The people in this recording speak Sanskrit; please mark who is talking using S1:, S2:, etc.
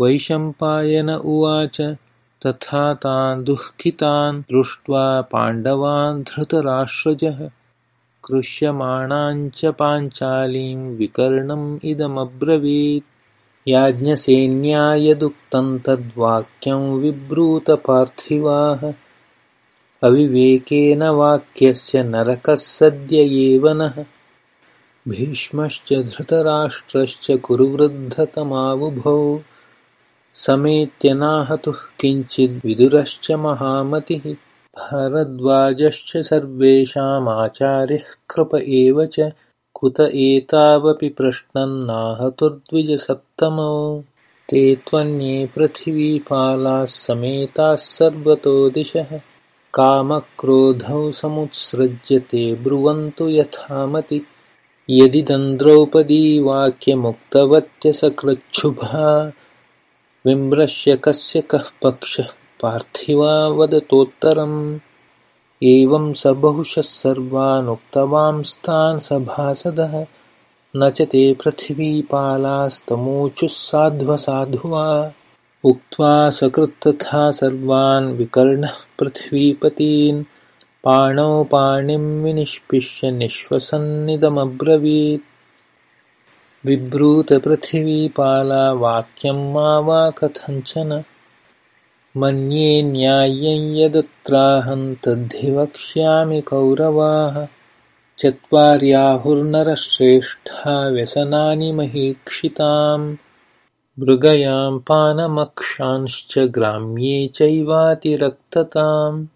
S1: वैशम्पायन उवाच तथा तान् दुःखितान् दृष्ट्वा पाण्डवान् धृतराष्ट्रजः। कृष्यमाणाञ्च पाञ्चालीं विकर्णम् इदमब्रवीत्। याज्ञसेन्या यदुक्तं तद्वाक्यं विब्रूतपार्थिवाः अविवेकेन वाक्यस्य नरकः सद्य एव नः। भीष्मश्च धृतराष्ट्रश्च कुरुवृद्धतमावुभौ समेत्यनाहतुः किञ्चिद्विदुरश्च महामतिः। भारद्वाजश्च सर्वेषामाचार्यः कृप एव च। कुत एतावपि प्रश्नन्नाहतुर्द्विजसत्तमौ ते त्वन्ये पृथिवीपालाः समेताः सर्वतो दिशः। कामक्रोधौ समुत्सृज्य ते ब्रुवन्तु यथामति। यदिदन्द्रौपदीवाक्यमुक्तवत्यसकृच्छुभा विम्रश्य कस्य कः पक्षः? पार्थिवा वदतोत्तरम्। एवं स बहुशः सर्वानुक्तवांस्तान् सभासदः। न च ते पृथिवीपालास्तमूचुः साध्वसाधु वा उक्त्वा सकृत्तथा सर्वान् विकर्णः पृथिवीपतीन्। पाणौ पाणिं विनिष्पिष्य निःश्वसन्निदमब्रवीत् विब्रूतपृथिवीपाला वाक्यं मा वा कथञ्चन। मन्ये न्याय्यं यदत्राहं तद्धि वक्ष्यामि कौरवाः। चत्वार्याहुर्नरश्रेष्ठा व्यसनानि महीक्षिताम्। मृगयां पानमक्षांश्च ग्राम्ये चैवातिरक्तताम्